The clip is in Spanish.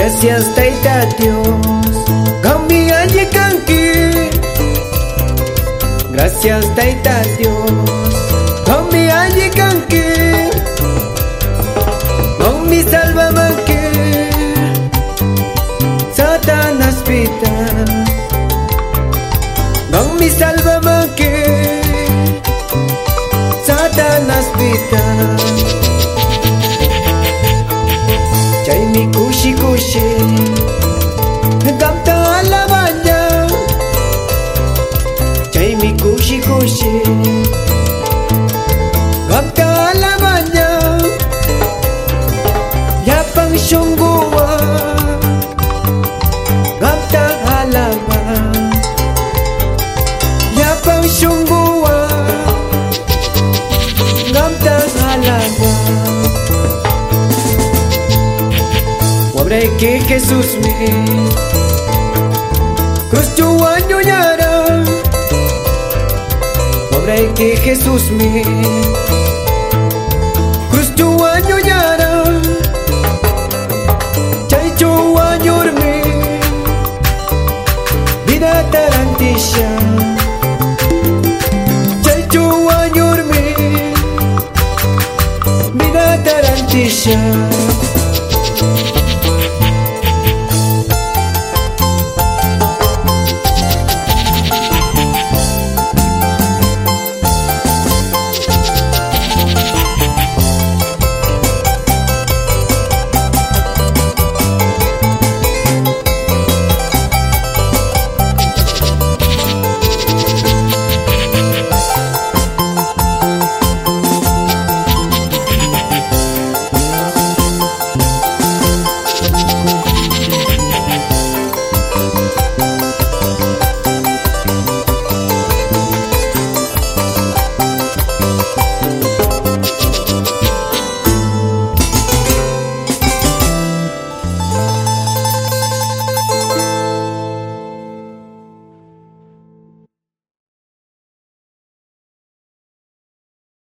Gracias Taita Dios. Kami aji kanki Gracias Taita Dios. Kami aji kanki Kami salva manki Satanás pita. Kami salva manki खुशी। Pagkalamannya Yapang sungguwa Gamtang halaman Yapang sungguwa ta halaman Wabre que Jesús me Cruz que Jesús me Cruz chuaño ñara Chay chuaño me Vida tarantisha Chay chuaño me Vida tarantisha